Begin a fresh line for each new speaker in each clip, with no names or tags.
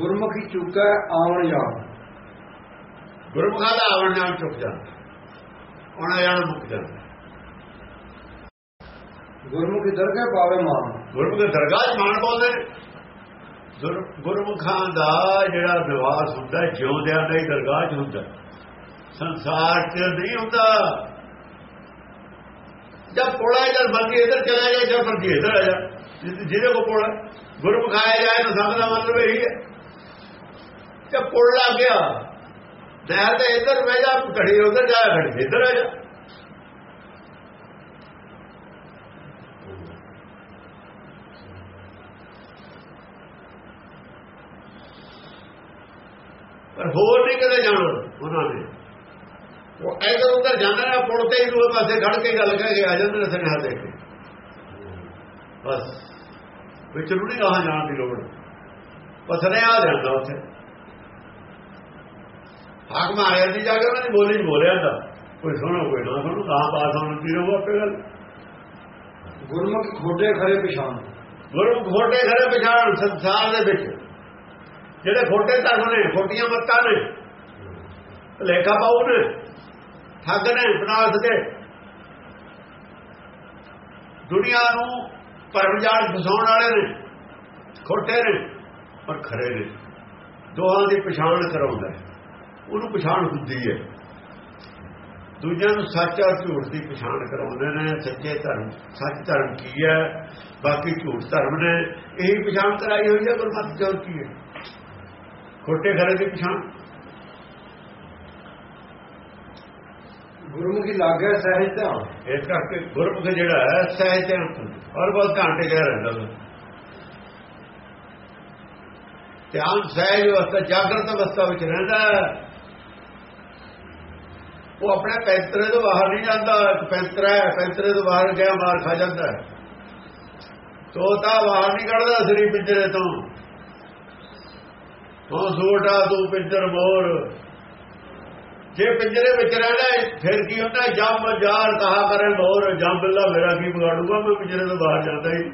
ਗੁਰਮੁਖੀ ਚੁੱਕਾ ਆਵਣ ਜਾਣ
ਗੁਰਮੁਖਾਂ ਦਾ ਆਵਣ ਨਾਲ ਚੁੱਕ ਜਾਂਦਾ। ਆਉਣਾ ਜਾਣਾ ਮੁੱਕ ਜਾਂਦਾ।
ਗੁਰਮੁਖੀ ਦਰਗਾਹ ਪਾਵੇ ਮਾਨ।
ਗੁਰਮੁਖ ਦੇ ਦਰਗਾਹ 'ਚ ਮਾਣ ਪਾਉਂਦੇ ਗੁਰਮੁਖਾਂ ਦਾ ਜਿਹੜਾ ਨਿਵਾਸ ਹੁੰਦਾ ਜਿਉਂਦਿਆਂ ਦਾ ਹੀ ਦਰਗਾਹ 'ਚ ਹੁੰਦਾ ਸੰਸਾਰ 'ਚ ਨਹੀਂ ਹੁੰਦਾ। ਜਦ ਕੋਲਾ ਜਦ ਬੰਦੀ ਇਧਰ ਚਲਾ ਜਾਏ ਜਦ ਬੰਦੀ ਇਧਰ ਆ ਜਾ। ਜਿਹਦੇ ਕੋ ਕੋਲਾ ਗੁਰਮੁਖ ਆਇਆ ਜਾਏ ਤਾਂ ਸੰਗ ਦਾ ਮਤਲਬ ਇਹੀ ਹੈ। ਜਦ ਪੁੱਲ ਲੱਗ ਗਿਆ। ਨਹਿਰ ਤੇ ਇੱਧਰ ਬਹਿ ਜਾ, ਘੜੀ ਉਧਰ ਜਾ, ਘੜੀ ਇੱਧਰ ਆ ਜਾ। ਪਰ ਹੋਰ ਨਹੀਂ ਕਦੇ ਜਾਣਾ ਉਹਨਾਂ ਨੇ। ਉਹ ਇਧਰ ਉਧਰ ਜਾਂਦਾ ਨੇ ਪੁੱਲ ਤੇ ਹੀ ਦੂਏ ਪਾਸੇ ਖੜ ਕੇ ਗੱਲ ਕਹਿ ਕੇ ਆ ਜਾਂਦੇ ਨੇ ਸੁਨੇਹਾ ਦੇ ਕੇ। ਬਸ। ਵਿੱਚ ਨੂੰ ਨਹੀਂ ਕਹਾਂ ਜਾਣ ਦੀ ਲੋੜ ਪਸਰੇ ਆ ਜਾਂਦਾ ਉੱਥੇ। ਹਾਕ ਮਾਰਿਆ ਦੀ ਜਾ ਕੇ ਉਹਨਾਂ ਦੀ ਬੋਲੀ ਬੋਲਿਆ ਦਾ ਕੋਈ ਸੁਣੋ ਕੋਈ ਨਾ ਸੁਣੋ ਕਹਾਂ ਪਾਸ ਹੋਣ ਦੀ ਰਹੋ ਆਪੇ ਗੱਲ।
ਗੁਰਮੁਖ ਖੋਡੇ ਖਰੇ ਪਛਾਣ।
ਗੁਰੂ ਖੋਟੇ ਘਰੇ ਪਛਾਣ ਸੰਸਾਰ ਦੇ ਵਿੱਚ। ਜਿਹੜੇ ਖੋਟੇ ਧਰਮ ਨੇ ਖੋਟੀਆਂ ਮੱਤਾਂ ਨੇ। ਲੇਖਾ ਪਾਉ ਨੇ ਠੱਗ ਨੇ ਬਨਾਸ ਦੇ। ਦੁਨੀਆ ਨੂੰ ਪਰਮ ਜਾਲ ਫਸਾਉਣ ਵਾਲੇ ਨੇ ਖੋਟੇ ਨੇ ਪਰ ਖਰੇ ਨੇ। ਦੋਹਾਂ ਦੀ ਪਛਾਣ ਕਰਾਉਂਦਾ ਹੈ। ਉਹਨੂੰ ਪਛਾਣ ਹੁੰਦੀ ਹੈ ਦੂਜਿਆਂ ਨੂੰ ਸੱਚ ਔਰ ਝੂਠ ਦੀ ਪਛਾਣ ਕਰਾਉਂਦੇ ਨੇ ਸੱਚੇ ਧਰਮ ਸੱਚ ਧਰਮ ਕੀ ਹੈ ਬਾਕੀ ਝੂਠ ਧਰਮ ਨੇ ਇਹੀ ਪਛਾਣ ਕਰਾਈ ਹੋਈ ਹੈ ਗੁਰਮਤਿ ਚੋਰ ਕੀ ਹੈ ਖੋਟੇ ਘਰੇ ਦੀ ਪਛਾਣ
ਗੁਰਮੁਖੀ ਲਾਗੇ ਸਹਿਜ ਧਿਆਨ
ਇਸ ਕਰਕੇ ਗੁਰਮੁਖ ਜਿਹੜਾ ਹੈ ਸਹਿਜ ਧਿਆਨ ਔਰ ਬਹੁਤ ਘੰਟੇ ਕਹਿ ਰਹਿੰਦਾ ਵਾ। ਧਿਆਨ ਸਹਿਜ ਅਵਸਥਾ ਜਾਗਰਤ ਅਵਸਥਾ ਵਿੱਚ ਰਹਿੰਦਾ ਹੈ। ਉਹ ਆਪਣੇ ਪੈਂਤਰੇ ਤੋਂ ਬਾਹਰ ਨਹੀਂ ਜਾਂਦਾ ਇੱਕ ਪੈਂਤਰਾ ਹੈ ਪੈਂਤਰੇ ਤੋਂ ਬਾਹਰ ਗਿਆ ਮਾਰ ਖਾ ਜਾਂਦਾ ਹੈ। ਤੋਤਾ ਬਾਹਰ ਨਹੀਂ ਕੱਢਦਾ ਸਰੀ ਪਿੰਜਰੇ ਤੋਂ। ਉਹ ਸੋਟਾ ਤੂੰ ਪਿੰਜਰ ਮੋਰ ਜੇ ਪਿੰਜਰੇ ਵਿੱਚ ਰਹਿਣਾ ਹੈ, ਫਿਰ ਕੀ ਹੁੰਦਾ? ਜੰਮ ਜਾਰ ਕਹਾ ਕਰੇ ਮੋਰ ਜੰਮ ਬਿੱਲਾ ਮੇਰਾ ਕੀ ਵਿਗਾੜੂਗਾ ਮੈਂ ਪਿੰਜਰੇ ਤੋਂ ਬਾਹਰ ਜਾਂਦਾ ਹੀ।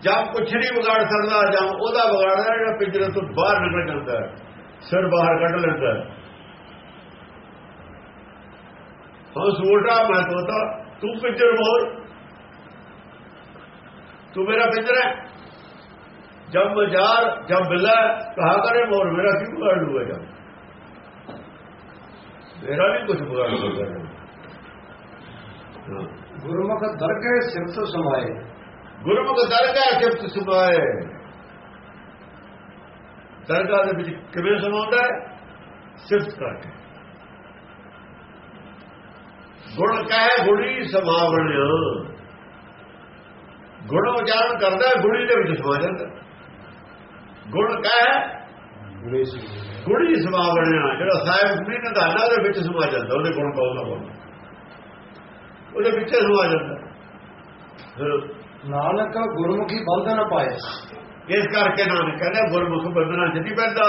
ਜੰਮ ਕੁਛ ਨਹੀਂ ਵਿਗਾੜ ਸਕਦਾ ਜੰਮ ਉਹਦਾ ਵਿਗਾੜਦਾ ਜਿਹੜਾ ਪਿੰਜਰੇ ਤੋਂ ਬਾਹਰ ਨਿਕਲ ਜਾਂਦਾ ਸਿਰ ਬਾਹਰ ਕੱਢ ਲੈਂਦਾ ਹੈ ਹਾਂ ਸੋਟਾ ਮੈਂ ਤੋਤਾ ਤੂੰ ਪਿੰਜਰ ਮੋਰ ਤੂੰ ਮੇਰਾ ਪਿੰਜਰਾ ਹੈ। ਜੰਮ ਜਾਰ ਜੰਮ ਬਿੱਲਾ ਕਹਾ ਕਰੇ ਮੋਰ ਮੇਰਾ ਕੀ ਵਿਗਾੜ ਲੂਗਾ ਜੰਮ। ਮੇਰਾ ਨਹੀਂ ਕੁਝ ਸਕਦਾ ਹਾਂ।
ਗੁਰਮੁਖ ਦਰਗਾਹ ਸਿਫਤ ਸਮਾਏ।
ਗੁਰਮੁਖ ਦਰਗਾਹ ਸਿਫਤ ਸੁਭਾਏ ਦਰਗਾਹ ਦੇ ਵਿੱਚ ਕਿਵੇਂ ਸਮਾਉਂਦਾ ਹੈ? ਸਿਫਤ ਕਰਕੇ। ਗੁਣ ਕਹੇ ਗੁਣੀ ਸਮਾਵਣਿਆ ਗੁਣ ਉਚਾਰਨ ਕਰਦਾ ਗੁਣੀ ਦੇ ਵਿੱਚ ਸਮਾ ਜਾਂਦਾ। ਗੁਣ ਕਹੇ ਗੁਣੀ ਸਮਾਵਣਿਆ ਜਿਹੜਾ ਸਾਹਿਬ ਗੁਣੀ ਨਿਧਾਨਾ ਦੇ ਵਿੱਚ ਸਮਾ ਜਾਂਦਾ ਉਹਦੇ ਗੁਣ ਪਾਉਂਦਾ ਬੋਲਦਾ ਉਹਦੇ ਵਿੱਚ ਸਮਾ ਜਾਂਦਾ। ਫਿਰ
ਨਾਨਕ ਗੁਰਮੁਖੀ ਬੰਧ ਨਾ ਪਾਏ।
ਇਸ ਕਰਕੇ ਨਾਨਕ ਕਹਿੰਦਾ ਗੁਰਮੁਖ ਬੰਦਨਾ ਚ ਨਹੀਂ ਪੈਂਦਾ।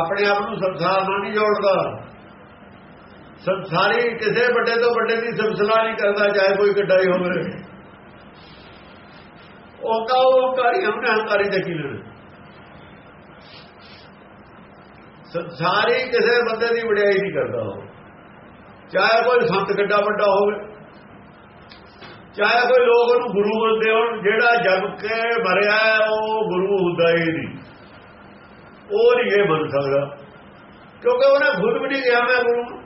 ਆਪਣੇ ਆਪ ਨੂੰ ਸੰਸਾਰ ਨਾਲ ਨਹੀਂ ਜੋੜਦਾ। ਸੰਸਾਰੀ ਕਿਸੇ ਵੱਡੇ ਤੋਂ ਵੱਡੇ ਦੀ ਸਿਲਸਿਲਾ ਨਹੀਂ ਕਰਦਾ, ਚਾਹੇ ਕੋਈ ਕਿੱਡਾ ਹੀ ਹੋਵੇ। ਉਹ ਕਾ ਉਹ ਕਾਰੀ ਹਮਨੇ ਹੰਕਾਰੀ ਦੇ ਕੀ ਲੈਣਾ। ਸੰਸਾਰੀ ਕਿਸੇ ਬੰਦੇ ਦੀ ਵਡਿਆਈ ਨਹੀਂ ਕਰਦਾ ਉਹ। ਚਾਹੇ ਕੋਈ ਸੰਤ ਕਿੱਡਾ ਵੱਡਾ ਹੋਵੇ, ਚਾਹੇ ਕੋਈ ਲੋਕ ਉਹਨੂੰ ਗੁਰੂ ਮੰਨਦੇ ਹੋਣ, ਜਿਹੜਾ ਜਗ ਕੇ ਮਰਿਆ, ਉਹ ਗੁਰੂ ਹੁੰਦਾ ਹੀ ਨਹੀਂ। ਉਹ ਨਹੀਂ ਇਹ ਮੰਨ ਸਕਦਾ। ਕਿਉਂਕਿ ਉਹਨੇ ਖੁਦ ਵੀ ਨਹੀਂ ਕਿਹਾ ਮੈਂ ਗੁਰੂ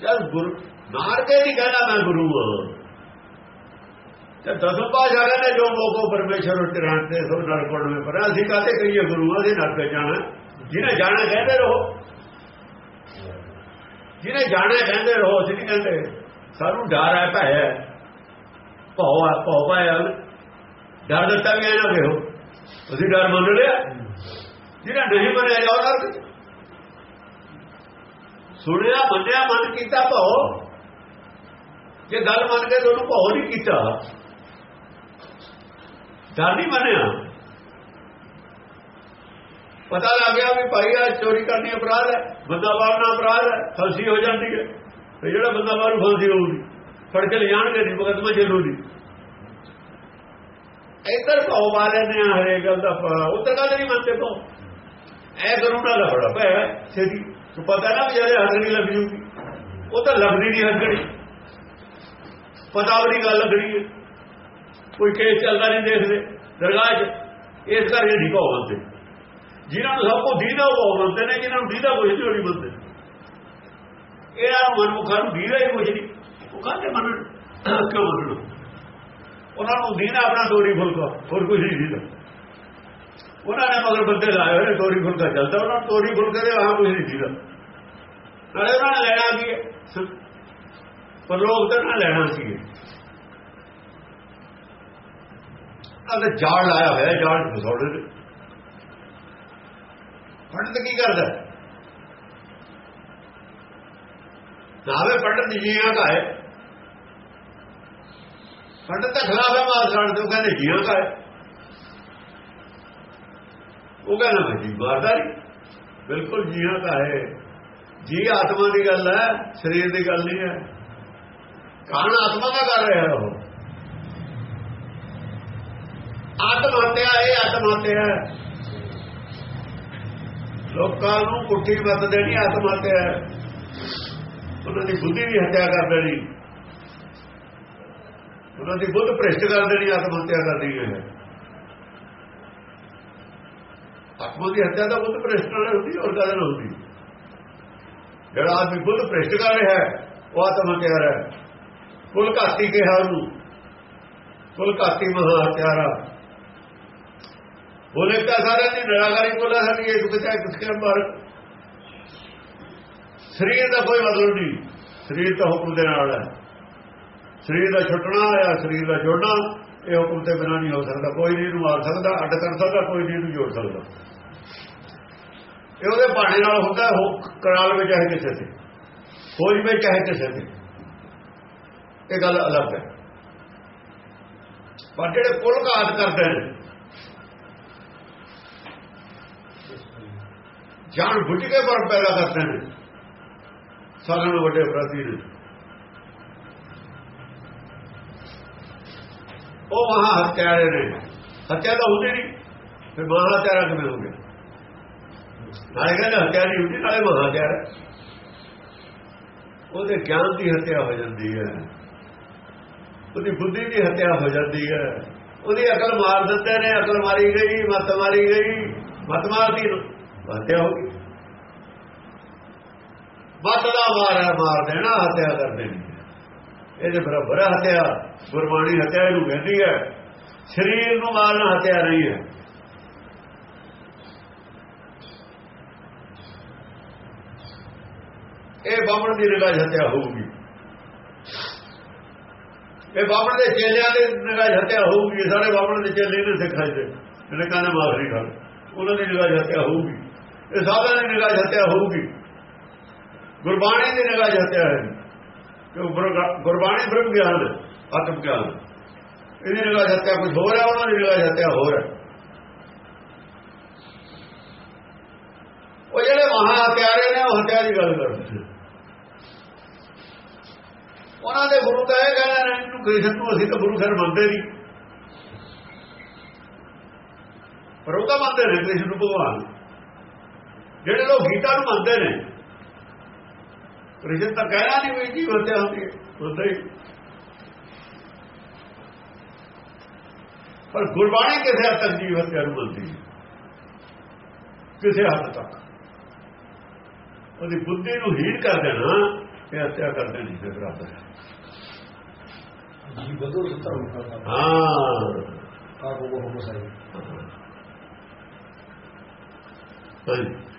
ਜਦ ਗੁਰੂ, ਮਾਰ ਕੇ ਨਹੀਂ ਕਹਿਣਾ ਮੈਂ ਗੁਰੂ। ਹਾਂ ਤੇ ਦਸਮ ਪਾਸ਼ਾ ਕਹਿੰਦੇ ਜੋ ਮੋਕੋ ਪਰਮੇਸ਼ਰ ਉਚਰਾਣ ਤੇ ਸੋ ਨਰਕੋੜ ਵਿੱਚ ਪਰ ਅਸੀਂ ਕਾਤੇ ਕਹੀਏ ਗੁਰੂ? ਅਸੀਂ ਨਰਕ ਜਾਣਾ। ਜਿਹਨੇ ਜਾਣਾ ਕਹਿੰਦੇ ਰਹੋ। ਜਿਹਨੇ ਜਾਣਾ ਕਹਿੰਦੇ ਰਹੋ, ਅਸੀਂ ਨਹੀਂ ਕਹਿੰਦੇ। ਸਾਨੂੰ ਡਰ ਹੈ ਭੈ। ਹੈ ਭਉ ਹੈ, ਭਉ ਪਾਇਆ ਡਰ ਦਿੱਤਾ ਵੀ ਇਹਨਾਂ ਕਿਹੋ ਅਸੀਂ ਡਰ ਮੰਨ ਲਿਆ? ਜਿਹੜਾ ਨਹੀਂ ਮੰਨਿਆ ਜਾਓ ਨਰਕ ਸੁਣਿਆ, ਮੰਨਿਆ, ਮਨ ਕੀਤਾ ਭਉ। ਜੇ ਗੱਲ ਮੰਨ ਕੇ ਤੁਹਾਨੂੰ ਭਉ ਨਹੀਂ ਕੀਤਾ, ਡਰ ਨਹੀਂ ਮੰਨਿਆ। ਪਤਾ ਲੱਗ ਗਿਆ ਵੀ ਭਾਈ ਆ ਚੋਰੀ ਕਰਨੀ ਅਪਰਾਧ ਹੈ, ਬੰਦਾ ਮਾਰਨਾ ਅਪਰਾਧ ਹੈ, ਫਾਂਸੀ ਹੋ ਜਾਂਦੀ ਹੈ। ਤੇ ਜਿਹੜਾ ਬੰਦਾ ਮਾਰੂ, ਫਾਂਸੀ ਹੋਊਗੀ। ਫੜ ਕੇ ਲੈ ਜਾਣਗੇ ਨਹੀਂ, ਮੁਕਦਮਾ ਜੇਲੂ ਦੀ ਇੱਧਰ ਭਾਉ ਵਾਲੇ ਨੇ ਹਰੇ ਗੱਲ ਦਾ ਉੱਧਰ ਗੱਲ ਨਹੀਂ ਮੰਨਦੇ ਭਾਉ। ਐ ਕਰੂਣਾ ਦਾ ਬੜਾ ਪੈ ਛੇਦੀ ਤੂੰ ਪਤਾ ਨਾ ਵੀ ਜਿਹੜੇ ਹੱਥਣੀ ਲੱਗ ਜੂਗੀ ਉਹ ਤਾਂ ਲੱਗਦੀ ਨਹੀਂ ਹੱਥਣੀ ਪਤਾ ਵੀ ਗੱਲ ਲੱਗਣੀ ਹੈ। ਕੋਈ ਕੇਸ ਚੱਲਦਾ ਨਹੀਂ ਦੇਖਦੇ। ਦਰਗਾਹ 'ਚ ਇਸ ਕਰਕੇ ਨਹੀਂ ਭਾਉ ਮੰਨਦੇ ਜਿਨ੍ਹਾਂ ਨੂੰ ਸਭ ਕੋ ਦੀਦਾ ਉਹ ਮੰਨਦੇ ਨੇ, ਜਿਨ੍ਹਾਂ ਨੂੰ ਦੀਦਾ ਕੋਈ ਨਹੀਂ ਮੰਨਦੇ ਇਹਨਾਂ ਨੂੰ ਮਨਮੁਖਾਂ ਨੂੰ ਦੀਦਾ ਹੀ ਕੁਝ ਨਹੀਂ। ਉਹ ਕਹਿੰਦੇ ਮੰਨਣ? ਕਿਉਂ ਮੰਨਣ? ਉਹਨਾਂ ਨੂੰ ਦੀਦਾ ਆਪਣਾ ਡੋਰੀ ਫੁਲਕਾ, ਹੋਰ ਕੁਝ ਨਹੀਂ ਦੀਦਾ। ਉਹਨਾਂ ਨੇ ਮਗਰ ਬੰਦੇ ਲਾਏ ਹੋਏ ਨੇ ਦੋਰੀ ਫੁਲਕਾ ਚੱਲਦਾ, ਉਹਨਾਂ ਨੂੰ ਤੋਰੀ ਫੁਲਕੇ ਦੇ ਆਹ ਕੁਝ ਨਹੀਂ ਸੀਗਾ। ਨਾਲੇ ਉਹਨਾਂ ਨੇ ਲੈਣਾ ਕੀ ਹੈ? ਪਰ ਲੋਕ ਤਾਂ ਨਾ ਲੈਣਾ ਸੀ ਉਹਨੇ ਜਾਲ ਲਾਇਆ ਹੋਇਆ ਜਾਲ ਫਸੌੜੇ ਨੇ। ਪੰਡਤ ਕੀ ਕਰਦਾ ਨਾਵੇ ਪੰਡਤ ਜੀਆਂ ਦਾ ਹੈ। ਪੰਡਤ ਦਾ ਖਿਲਾਫ ਹੈ ਮਾਰ ਛੱਡ ਦਿਓ ਕਹਿੰਦੇ ਜੀਆਂ ਦਾ ਹੈ। ਉਹ ਕਹਿੰਦਾ ਮੈਂ ਜੀ ਮਾਰਦਾ ਨਹੀਂ ਬਿਲਕੁਲ ਜੀਆਂ ਦਾ ਹੈ। ਜੀ ਆਤਮਾ ਦੀ ਗੱਲ ਹੈ, ਸਰੀਰ ਦੀ ਗੱਲ ਨਹੀਂ ਹੈ। ਕਾਨ ਆਤਮਾ ਦਾ ਕਰ ਰਿਹਾ ਉਹ। ਆਤਮ ਹੱਤਿਆ ਇਹ ਆਤਮ ਹੱਤਿਆ ਲੋਕਾਂ ਨੂੰ ਕੁੱਟੀ ਮਤ ਦੇਣੀ ਆਤਮ ਹੱਤਿਆ ਉਹਨਾਂ ਦੀ ਬੁੱਧੀ ਦੀ ਹੱਤਿਆ ਕਰ ਦੇਣੀ। ਉਹਨਾਂ ਦੀ ਬੁੱਧ ਭ੍ਰਿਸ਼ਟ ਕਰ ਦੇਣੀ ਆਤਮ ਹੱਤਿਆ ਕਰਦੀ ਹੈ। ਆਤਮਾ ਦੀ ਹੱਤਿਆ ਦਾ ਬੁੱਧ ਭ੍ਰਿਸ਼ਟ ਨਾਲ ਹੁੰਦੀ ਔਰ ਕਦੇ ਨਾ ਹੁੰਦੀ? ਜਿਹੜਾ ਆਦਮੀ ਬੁੱਧ ਭ੍ਰਿਸ਼ਟ ਕਰ ਰਿਹਾ ਹੈ, ਉਹ ਆਤਮ ਹੱਤਿਆ ਹੈ। ਕੁਲ ਘਾਤੀ ਕਿਹਾ ਉਹਨੂੰ। ਕੁਲ ਘਾਤੀ ਮਹਾ ਹੱਤਿਆਰਾ। ਬੋਲੇ ਤਾਂ ਸਾਰੇ ਦੀ ਨਿਰਾਕਾਰੀ ਬੋਲਾ ਸਾਡੀ ਇੱਕ ਬਚਾ ਕਿਸਕੇ ਮਾਰ। ਸਰੀਰ ਦਾ ਕੋਈ ਮਤਲਬ ਨਹੀਂ। ਸਰੀਰ ਤਾਂ ਹੁਕਮ ਦੇ ਨਾਲ ਹੈ। ਸਰੀਰ ਦਾ ਛੁੱਟਣਾ ਜਾਂ ਸਰੀਰ ਦਾ ਜੋੜਨਾ ਇਹ ਹੁਕਮ ਤੇ ਬਿਨਾਂ ਨਹੀਂ ਹੋ ਸਕਦਾ, ਕੋਈ ਨਹੀਂ ਇਹਨੂੰ ਮਾਰ ਸਕਦਾ, ਅੱਡ ਕਰ ਸਕਦਾ, ਕੋਈ ਨਹੀਂ ਇਹਨੂੰ ਜੋੜ ਸਕਦਾ। ਇਹ ਉਹਦੇ ਬਾਣੇ ਨਾਲ ਹੁੰਦਾ ਹੋ ਕਰਾਲ ਵਿੱਚ ਚਾਹੇ ਕਿਸੇ ਤੇ ਫੌਜ ਵਿੱਚ ਚਾਹੇ ਕਿਸੇ ਤੇ ਇਹ ਗੱਲ ਅਲੱਗ ਹੈ। ਪਰ ਜਿਹੜੇ ਕੁੱਲ ਘਾਤ ਕਰਦੇ ਨੇ, ਜਾਣ ਬੁੱਝ ਕੇ ਪਰ ਪੈਦਾ ਕਰਦੇ ਨੇ, ਸਾਰਿਆਂ ਨੂੰ ਵੱਡੇ ਅਪਰਾਧੀ ਨੇ। ਉਹ ਮਹਾ ਹੱਤਿਆ ਨੇ। ਹੱਤਿਆ ਤਾਂ ਹੁੰਦੀ ਨਹੀਂ। ਫਿਰ ਮਹਾ ਹੱਤਿਆਰਾ ਕਿਵੇਂ ਹੋ ਗਿਆ? ਨਾਲੇ ਕਹਿੰਦੇ ਹੱਤਿਆ ਨਹੀਂ ਹੁੰਦੀ, ਨਾਲੇ ਮਹਾ ਹੱਤਿਆਰਾ ਉਹਦੇ ਗਿਆਨ ਦੀ ਹੱਤਿਆ ਹੋ ਜਾਂਦੀ ਹੈ। ਉਹਦੀ ਬੁੱਧੀ ਦੀ ਹੱਤਿਆ ਹੋ ਜਾਂਦੀ ਹੈ। ਉਹਦੀ ਅਕਲ ਮਾਰ ਦਿੰਦੇ ਨੇ, ਅਕਲ ਮਾਰੀ ਗਈ, ਮਤ ਮਾਰੀ ਗਈ। ਮਤ ਮਾਰਦੀ ਹੱਤਿਆ ਹੋ ਗਈ। ਮਤ ਦਾ ਮਾਰ ਮਾਰ ਦੇਣਾ, ਹੱਤਿਆ ਕਰ ਦੇਣੀ ਇਹਦੇ ਬਰਾਬਰ ਹੱਤਿਆ, ਗੁਰਬਾਣੀ ਹੱਤਿਆ ਇਹਨੂੰ ਕਹਿੰਦੀ ਹੈ। ਸਰੀਰ ਨੂੰ ਮਾਰਨਾ ਹੱਤਿਆ ਨਹੀਂ ਹੈ। ਇਹ ਬਾਬਣ ਦੀ ਨਿਗਾਹ ਹੱਤਿਆ ਹੋਊਗੀ। ਇਹ ਬਾਬਣ ਦੇ ਚੇਲਿਆਂ ਦੇ ਨਿਗਾਹ ਹੱਤਿਆ ਹੋਊਗੀ। ਸਾਰੇ ਬਾਬਣ ਦੇ ਚੇਲੇ ਨੇ ਸਿੱਖਾਂ ਦੇ ਜਿਹੜੇ ਕਹਿੰਦੇ ਮਾਫੀ ਗੱਲ ਉਹਨਾਂ ਦੀ ਨਿਗਾਹ ਹੱਤਿਆ ਹੋਊਗੀ। ਇਹ ਸਾਧਾਂ ਦੀ ਨਿਗਾਹ ਹੱਤਿਆ ਹੋਊਗੀ। ਗੁਰਬਾਣੀ ਦੀ ਨਿਗਾਹ ਹੱਤਿਆ ਹੈ ਕਿ ਗੁਰਬਾਣੀ ਬ੍ਰਹਮ ਗਿਆਨ, ਆਤਮ ਗਿਆਨ। ਇਹਦੀ ਨਿਗਾਹ ਹੱਤਿਆ ਕੁਝ ਹੋਰ ਹੈ, ਉਹਨਾਂ ਦੀ ਨਿਗਾਹ ਹੱਤਿਆ ਹੋਰ ਹੈ। ਉਹ ਜਿਹੜੇ ਮਹਾ ਹਤਿਆਰੇ ਨੇ, ਉਹ ਹੱਤਿਆ ਦੀ ਗੱਲ ਕਰਦੇ ਨੇ ਉਹਨਾਂ ਦੇ ਗੁਰੂ ਤਾਂ ਇਹ ਕਹਿੰਦੇ ਨੇ, ਇਹਨੂੰ ਕ੍ਰਿਸ਼ਨ ਨੂੰ ਅਸੀਂ ਤਾਂ ਗੁਰੂ ਘਰ ਮੰਨਦੇ ਨਹੀਂ। ਪਰ ਉਹ ਤਾਂ ਮੰਨਦੇ ਨੇ ਕ੍ਰਿਸ਼ਨ ਨੂੰ ਭਗਵਾਨ। ਜਿਹੜੇ ਲੋਕ ਗੀਤਾ ਨੂੰ ਮੰਨਦੇ ਨੇ ਕ੍ਰਿਸ਼ਨ ਤਾਂ ਕਹਿਣਾ ਨਹੀਂ ਵੀ ਹੱਤਿਆ ਹੁੰਦੀ ਹੈ ਹੁੰਦਾ ਹੀ। ਪਰ ਗੁਰਬਾਣੀ ਕਿਸੇ ਹੱਦ ਤੱਕ ਜੀਵ ਹੱਤਿਆ ਨੂੰ ਹੈ ਕਿਸੇ ਹੱਦ ਤੱਕ। ਉਹਦੀ ਬੁੱਧੀ ਨੂੰ ਹੀਣ ਕਰ ਦੇਣਾ ਇਹ ਹੱਤਿਆ ਕਰਦੇ ਨਹੀਂ ਦੇ ਬਰਾਬਰ ਹੈ।
ਜੀ ਬਦੋ ਧਰਮ ਕਰਦਾ
ਹਾਂ।
ਉਹ ਹੋ। ਸਹੀ
ਹਾਂਜੀ।